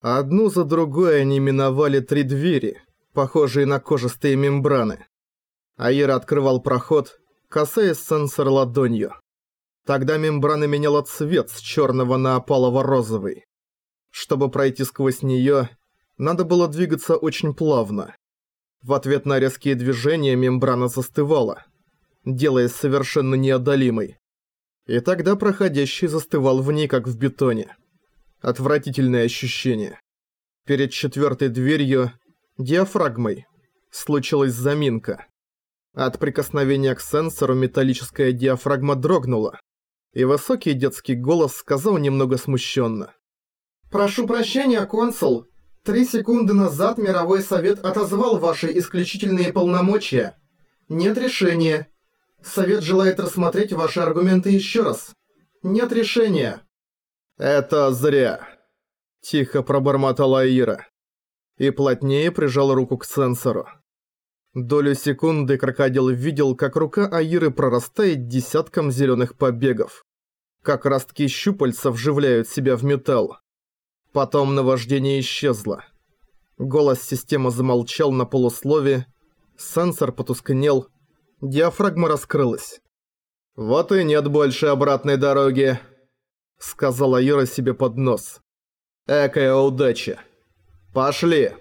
Одну за другой они миновали три двери, похожие на кожистые мембраны. Аира открывал проход, касаясь сенсора ладонью. Тогда мембрана меняла цвет с черного на опалово-розовый. Чтобы пройти сквозь нее, надо было двигаться очень плавно. В ответ на резкие движения мембрана застывала, делаясь совершенно неодолимой. И тогда проходящий застывал в ней, как в бетоне. Отвратительное ощущение. Перед четвертой дверью, диафрагмой, случилась заминка. От прикосновения к сенсору металлическая диафрагма дрогнула, и высокий детский голос сказал немного смущенно. «Прошу прощения, консул. Три секунды назад Мировой Совет отозвал ваши исключительные полномочия. Нет решения. Совет желает рассмотреть ваши аргументы еще раз. Нет решения». «Это зря», – тихо пробормотала Ира. И плотнее прижал руку к сенсору. Долю секунды крокодил видел, как рука Аиры прорастает десятком зеленых побегов. Как ростки щупальца вживляют себя в металл. Потом наваждение исчезло. Голос системы замолчал на полуслове, сенсор потускнел, диафрагма раскрылась. «Вот и нет больше обратной дороги», — сказала Юра себе под нос. «Экая удача! Пошли!»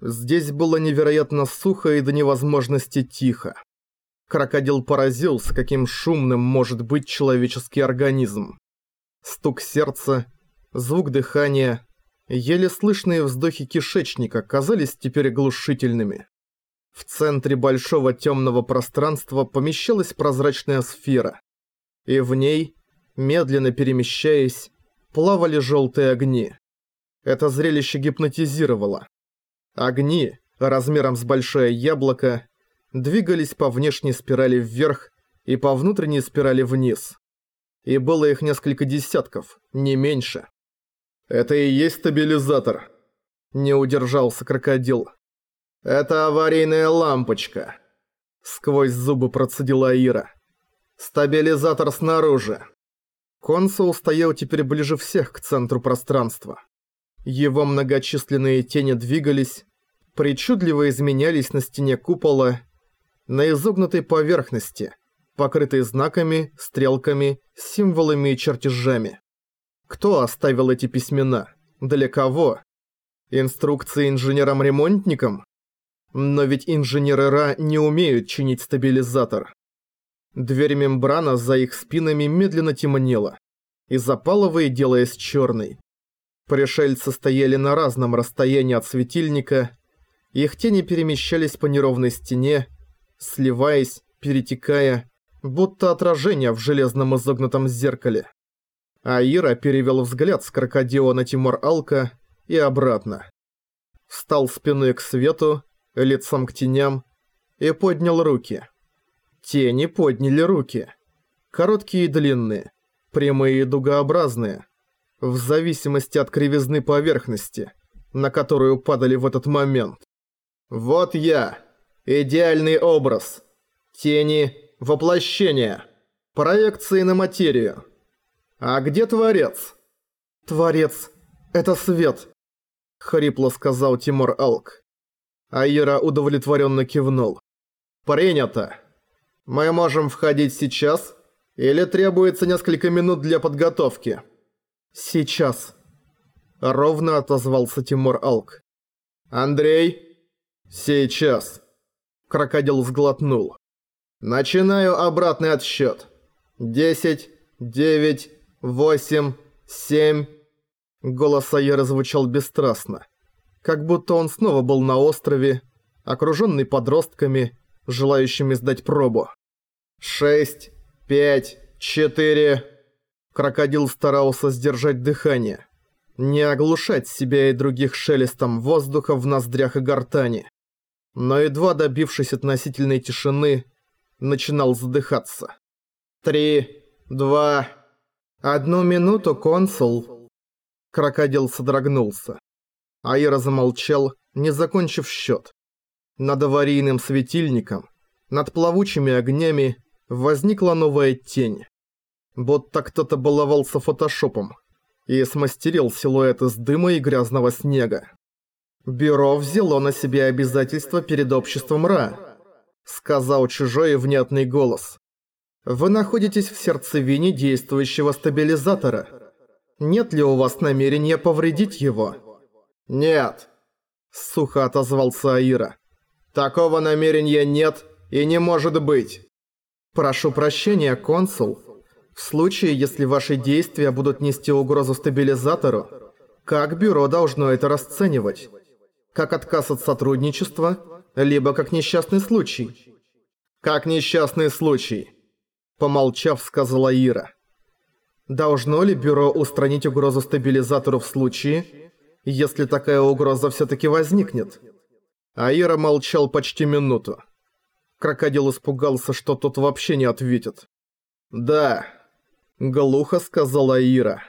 Здесь было невероятно сухо и до невозможности тихо. Крокодил поразился, каким шумным может быть человеческий организм. Стук сердца, звук дыхания, еле слышные вздохи кишечника казались теперь оглушительными. В центре большого темного пространства помещалась прозрачная сфера, и в ней медленно перемещаясь, плавали желтые огни. Это зрелище гипнотизировало. Огни, размером с большое яблоко, двигались по внешней спирали вверх и по внутренней спирали вниз. И было их несколько десятков, не меньше. «Это и есть стабилизатор», — не удержался крокодил. «Это аварийная лампочка», — сквозь зубы процедила Ира. «Стабилизатор снаружи». Консул стоял теперь ближе всех к центру пространства. Его многочисленные тени двигались, причудливо изменялись на стене купола, на изогнутой поверхности, покрытой знаками, стрелками, символами и чертежами. Кто оставил эти письмена? Для кого? Инструкции инженерам-ремонтникам? Но ведь инженеры РА не умеют чинить стабилизатор. Дверь мембрана за их спинами медленно темнела, и запаловой делаясь черной. Пришельцы стояли на разном расстоянии от светильника, их тени перемещались по неровной стене, сливаясь, перетекая, будто отражение в железном изогнутом зеркале. Аира перевел взгляд с крокодила на Тимур Алка и обратно. Встал спиной к свету, лицом к теням и поднял руки. Тени подняли руки. Короткие и длинные, прямые и дугообразные, в зависимости от кривизны поверхности, на которую падали в этот момент. Вот я, идеальный образ. Тени – воплощение. Проекции на материю. А где Творец? Творец – это свет, хрипло сказал Тимур Алк. Аира удовлетворенно кивнул. Принято. Мы можем входить сейчас? Или требуется несколько минут для подготовки? Сейчас. Ровно отозвался Тимур Алк. Андрей? Сейчас. Крокодил сглотнул. Начинаю обратный отсчет. Десять, девять, восемь, семь. Голос Айера звучал бесстрастно. Как будто он снова был на острове, окруженный подростками, желающими сдать пробу. «Шесть, пять, четыре...» Крокодил старался сдержать дыхание. Не оглушать себя и других шелестом воздуха в ноздрях и гортани. Но едва добившись относительной тишины, начинал задыхаться. «Три, два...» «Одну минуту, консул!» Крокодил содрогнулся. Аира замолчал, не закончив счет. Над аварийным светильником, над плавучими огнями возникла новая тень. Будто кто-то баловался фотошопом. и смастерил силуэт из дыма и грязного снега. «Бюро взяло на себя обязательства перед обществом Ра», — сказал чужой внятный голос. «Вы находитесь в сердцевине действующего стабилизатора. Нет ли у вас намерения повредить его?» «Нет», — сухо отозвался Аира. «Такого намерения нет и не может быть». «Прошу прощения, консул. В случае, если ваши действия будут нести угрозу стабилизатору, как бюро должно это расценивать?» как отказ от сотрудничества, либо как несчастный случай. «Как несчастный случай», — помолчав, сказала Ира. «Должно ли бюро устранить угрозу стабилизатору в случае, если такая угроза всё-таки возникнет?» Аира молчал почти минуту. Крокодил испугался, что тот вообще не ответит. «Да», — глухо сказала Ира.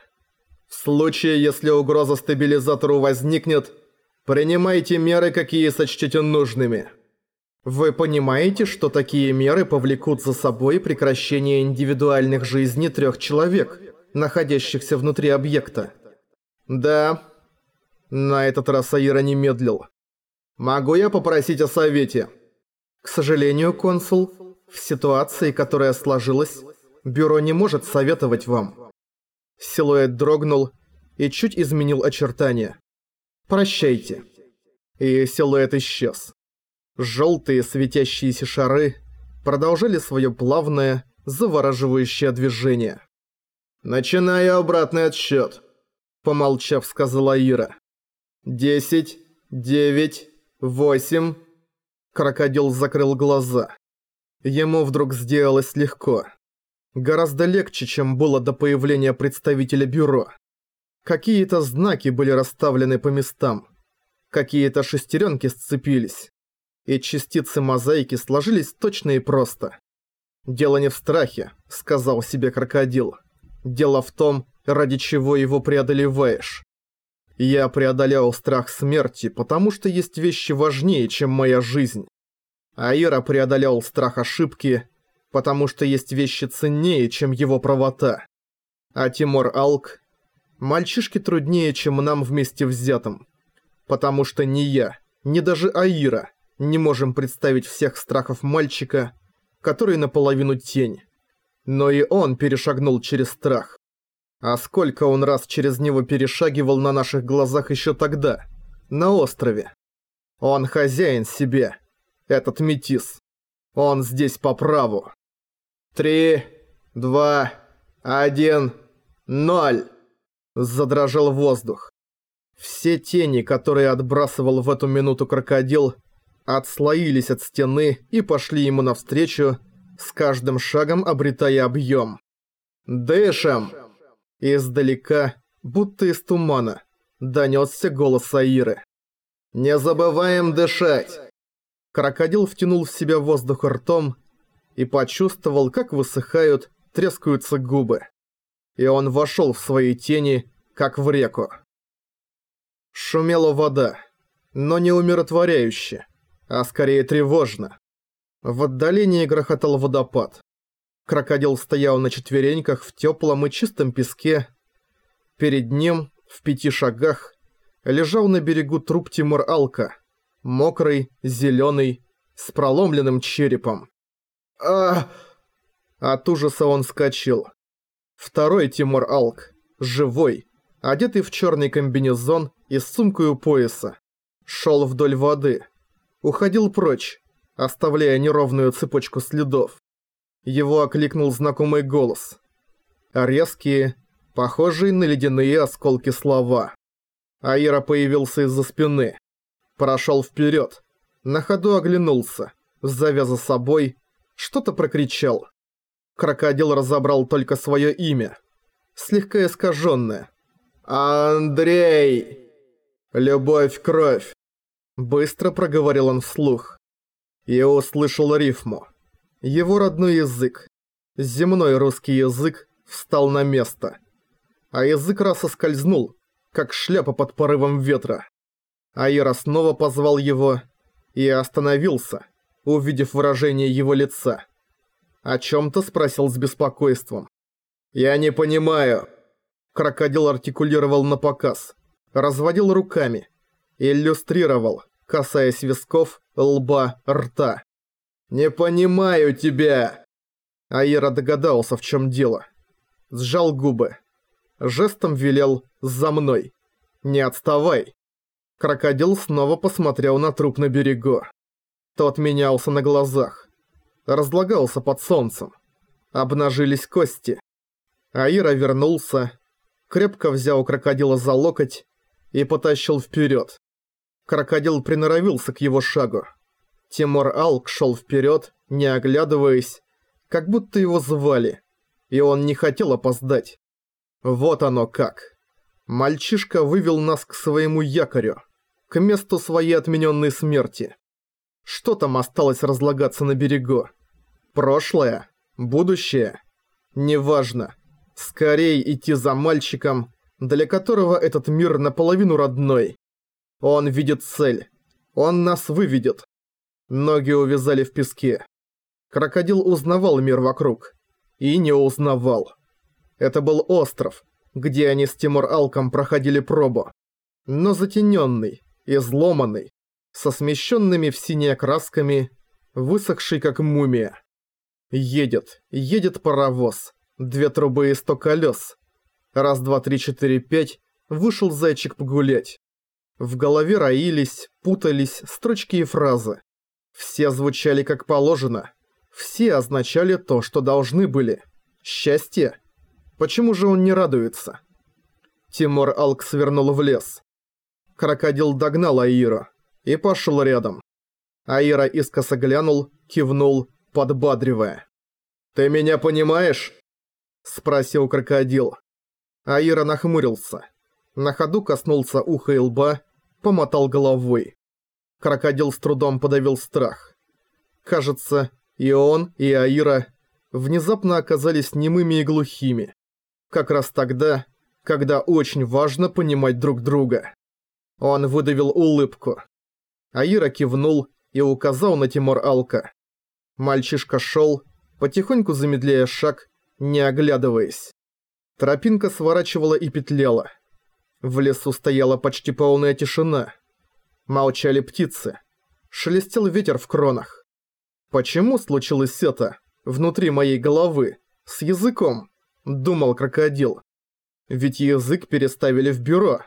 «В случае, если угроза стабилизатору возникнет, Принимайте меры, какие сочтете нужными. Вы понимаете, что такие меры повлекут за собой прекращение индивидуальных жизней трех человек, находящихся внутри объекта? Да. На этот раз Аира не медлил. Могу я попросить о совете? К сожалению, консул, в ситуации, которая сложилась, бюро не может советовать вам. Силуэт дрогнул и чуть изменил очертания. Прощайте. И силуэт исчез. Желтые светящиеся шары продолжали свое плавное, завораживающее движение. «Начинаю обратный отсчет», — помолчав, сказала Ира. «Десять, девять, восемь...» Крокодил закрыл глаза. Ему вдруг сделалось легко. Гораздо легче, чем было до появления представителя бюро. Какие-то знаки были расставлены по местам. Какие-то шестеренки сцепились. И частицы мозаики сложились точно и просто. «Дело не в страхе», — сказал себе крокодил. «Дело в том, ради чего его преодолеваешь. Я преодолел страх смерти, потому что есть вещи важнее, чем моя жизнь. Аира преодолел страх ошибки, потому что есть вещи ценнее, чем его правота. А Тимур Алк Мальчишке труднее, чем нам вместе взятым. Потому что ни я, ни даже Аира не можем представить всех страхов мальчика, который наполовину тень. Но и он перешагнул через страх. А сколько он раз через него перешагивал на наших глазах еще тогда, на острове. Он хозяин себе, этот метис. Он здесь по праву. Три, два, один, ноль. Задрожал воздух. Все тени, которые отбрасывал в эту минуту крокодил, отслоились от стены и пошли ему навстречу, с каждым шагом обретая объем. «Дышим!» Издалека, будто из тумана, донесся голос Аиры. «Не забываем дышать!» Крокодил втянул в себя воздух ртом и почувствовал, как высыхают, трескаются губы и он вошел в свои тени, как в реку. Шумела вода, но не умиротворяюще, а скорее тревожно. В отдалении грохотал водопад. Крокодил стоял на четвереньках в теплом и чистом песке. Перед ним, в пяти шагах, лежал на берегу труп Тимур Алка, мокрый, зеленый, с проломленным черепом. а От ужаса он скачал. Второй Тимур Алк, живой, одетый в черный комбинезон и с сумкой у пояса, шел вдоль воды, уходил прочь, оставляя неровную цепочку следов. Его окликнул знакомый голос. Резкие, похожие на ледяные осколки слова. Аира появился из-за спины, прошел вперед, на ходу оглянулся, завя за собой, что-то прокричал. Крокодил разобрал только свое имя. Слегка искаженное. «Андрей! Любовь-кровь!» Быстро проговорил он вслух. Я услышал рифму. Его родной язык, земной русский язык, встал на место. А язык раз соскользнул, как шляпа под порывом ветра. Аира снова позвал его и остановился, увидев выражение его лица. О чем-то спросил с беспокойством. «Я не понимаю». Крокодил артикулировал на показ, разводил руками, иллюстрировал, касаясь висков, лба, рта. «Не понимаю тебя!» Аира догадался, в чем дело. Сжал губы. Жестом велел «за мной». «Не отставай!» Крокодил снова посмотрел на труп на берегу. Тот менялся на глазах. Разлагался под солнцем. Обнажились кости. Аира вернулся, крепко взял крокодила за локоть и потащил вперед. Крокодил приноровился к его шагу. Тимур Алк шел вперед, не оглядываясь, как будто его звали, и он не хотел опоздать. Вот оно как. Мальчишка вывел нас к своему якорю, к месту своей отмененной смерти. Что там осталось разлагаться на берегу? Прошлое? Будущее? Неважно. Скорей идти за мальчиком, для которого этот мир наполовину родной. Он видит цель. Он нас выведет. Ноги увязали в песке. Крокодил узнавал мир вокруг. И не узнавал. Это был остров, где они с Тимур Алком проходили пробу. Но затененный, изломанный, со смещенными в синие красками, высохший как мумия. Едет, едет паровоз. Две трубы и сто колес. Раз, два, три, четыре, пять. Вышел зайчик погулять. В голове роились, путались строчки и фразы. Все звучали как положено. Все означали то, что должны были. Счастье. Почему же он не радуется? Тимур Алк свернул в лес. Крокодил догнал Аира и пошел рядом. Аира искоса глянул, кивнул, подбадривая. «Ты меня понимаешь?» – спросил крокодил. Аира нахмурился. На ходу коснулся уха и лба, помотал головой. Крокодил с трудом подавил страх. Кажется, и он, и Аира внезапно оказались немыми и глухими. Как раз тогда, когда очень важно понимать друг друга. Он выдавил улыбку. Аира кивнул и указал на Тимур Алка. Мальчишка шел, потихоньку замедляя шаг, не оглядываясь. Тропинка сворачивала и петляла. В лесу стояла почти полная тишина. Молчали птицы. Шелестел ветер в кронах. Почему случилось это внутри моей головы, с языком? Думал крокодил. Ведь язык переставили в бюро.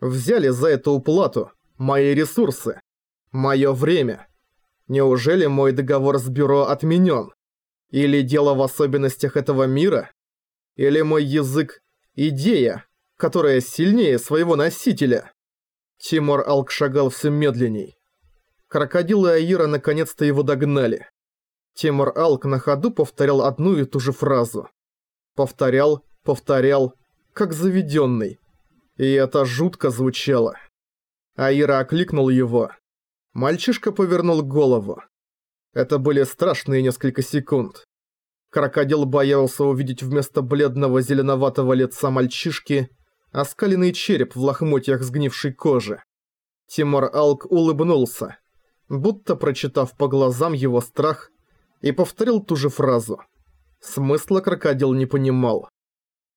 Взяли за эту уплату мои ресурсы, мое время. Неужели мой договор с бюро отменен? Или дело в особенностях этого мира? Или мой язык – идея, которая сильнее своего носителя? Тимур Алк шагал все медленней. Крокодил и Аира наконец-то его догнали. Тимур Алк на ходу повторял одну и ту же фразу. Повторял, повторял, как заведенный. И это жутко звучало. Аира окликнул его. Мальчишка повернул голову. Это были страшные несколько секунд. Крокодил боялся увидеть вместо бледного зеленоватого лица мальчишки оскаленный череп в лохмотьях сгнившей кожи. Тимур Алк улыбнулся, будто прочитав по глазам его страх, и повторил ту же фразу. Смысла крокодил не понимал.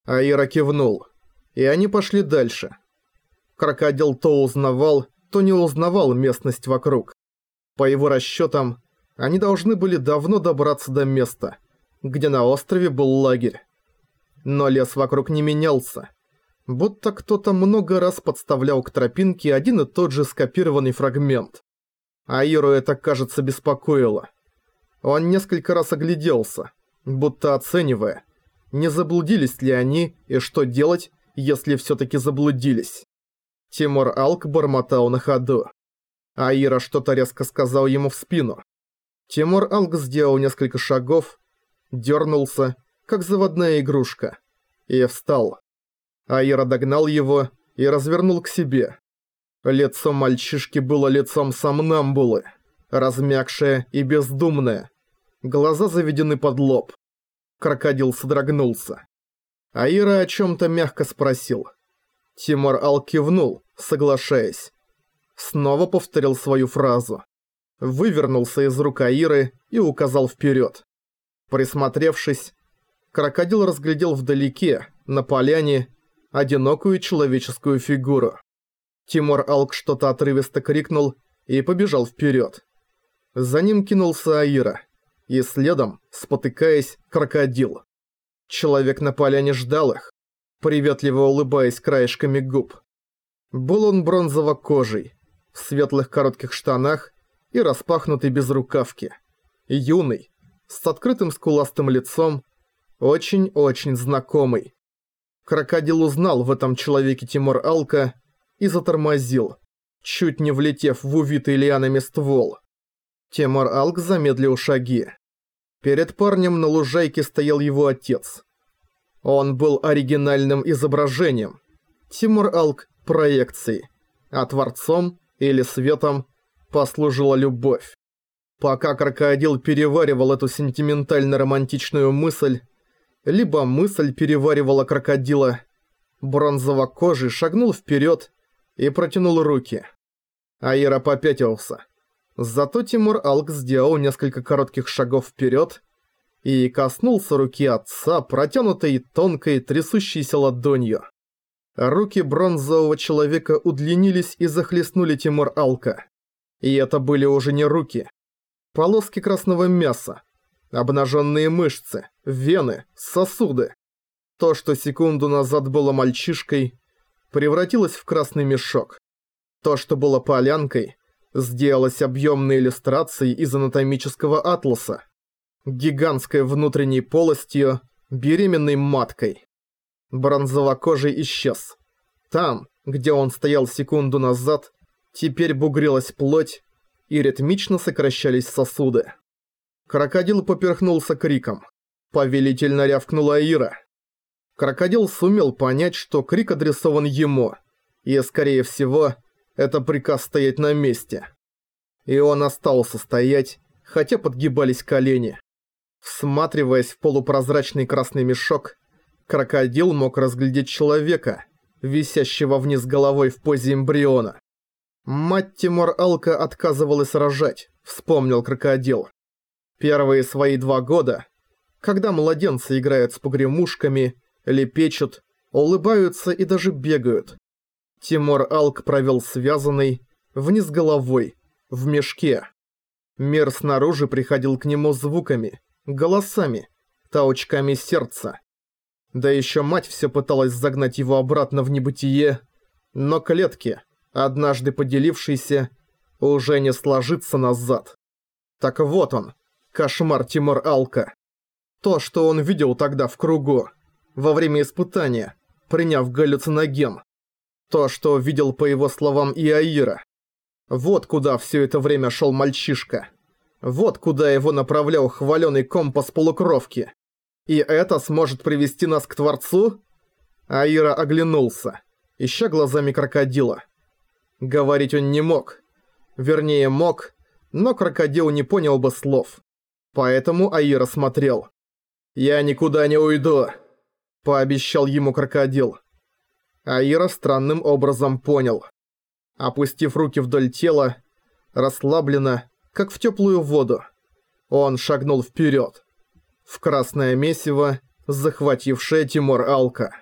Аира кивнул, и они пошли дальше. Крокодил то узнавал, то не узнавал местность вокруг. По его расчетам, они должны были давно добраться до места, где на острове был лагерь. Но лес вокруг не менялся будто кто-то много раз подставлял к тропинке один и тот же скопированный фрагмент. Аиру это, кажется, беспокоило. Он несколько раз огляделся, будто оценивая, не заблудились ли они и что делать, если все-таки заблудились. Тимур Алк бормотал на ходу. Аира что-то резко сказал ему в спину. Тимур Алк сделал несколько шагов, дернулся, как заводная игрушка, и встал. Аира догнал его и развернул к себе. Лицо мальчишки было лицом сомнамбулы, размягшее и бездумное. Глаза заведены под лоб. Крокодил содрогнулся. Аира о чем-то мягко спросил. Тимур Ал кивнул, соглашаясь. Снова повторил свою фразу. Вывернулся из рук Аиры и указал вперед. Присмотревшись, крокодил разглядел вдалеке, на поляне, одинокую человеческую фигуру. Тимур Алк что-то отрывисто крикнул и побежал вперед. За ним кинулся Аира, и следом, спотыкаясь, крокодил. Человек на поляне ждал их, приветливо улыбаясь краешками губ. Был он бронзово-кожей, в светлых коротких штанах и распахнутой безрукавке. Юный, с открытым скуластым лицом, очень-очень знакомый. Крокодил узнал в этом человеке Тимур Алка и затормозил, чуть не влетев в увитый лианами ствол. Тимур Алк замедлил шаги. Перед парнем на лужайке стоял его отец. Он был оригинальным изображением. Тимур Алк – проекцией, а творцом или светом послужила любовь. Пока крокодил переваривал эту сентиментально-романтичную мысль, либо мысль переваривала крокодила, бронзово-кожий шагнул вперед и протянул руки. Аира попятился. Зато Тимур Алк сделал несколько коротких шагов вперед и коснулся руки отца, протянутой тонкой трясущейся ладонью. Руки бронзового человека удлинились и захлестнули Тимур Алка. И это были уже не руки. Полоски красного мяса, обнаженные мышцы, вены, сосуды. То, что секунду назад было мальчишкой, превратилось в красный мешок. То, что было полянкой, сделалось объемной иллюстрацией из анатомического атласа, гигантской внутренней полостью, беременной маткой. Бронзовокожий исчез. Там, где он стоял секунду назад, теперь бугрилась плоть и ритмично сокращались сосуды. Крокодил поперхнулся криком. Повелительно рявкнула Ира. Крокодил сумел понять, что крик адресован ему, и, скорее всего, это приказ стоять на месте. И он остался стоять, хотя подгибались колени. Всматриваясь в полупрозрачный красный мешок, крокодил мог разглядеть человека, висящего вниз головой в позе эмбриона. Мать Тимур Алка отказывалась рожать, вспомнил крокодил. Первые свои два года, когда младенцы играют с погремушками, лепечут, улыбаются и даже бегают. Тимур Алк провел связанный, вниз головой, в мешке. Мир снаружи приходил к нему звуками, голосами, толчками сердца. Да еще мать все пыталась загнать его обратно в небытие, но клетки, однажды поделившиеся, уже не сложится назад. Так вот он, кошмар Тимур Алка. То, что он видел тогда в кругу, во время испытания, приняв галлюциноген. То, что видел по его словам и Аира. Вот куда все это время шел мальчишка. Вот куда его направлял хваленый компас полукровки. И это сможет привести нас к Творцу? Аира оглянулся, ища глазами крокодила. Говорить он не мог. Вернее, мог, но крокодил не понял бы слов. Поэтому Аира смотрел. «Я никуда не уйду», — пообещал ему крокодил. Аира странным образом понял. Опустив руки вдоль тела, расслабленно, как в теплую воду, он шагнул вперед в красное месиво, захватившее Тимур Алка.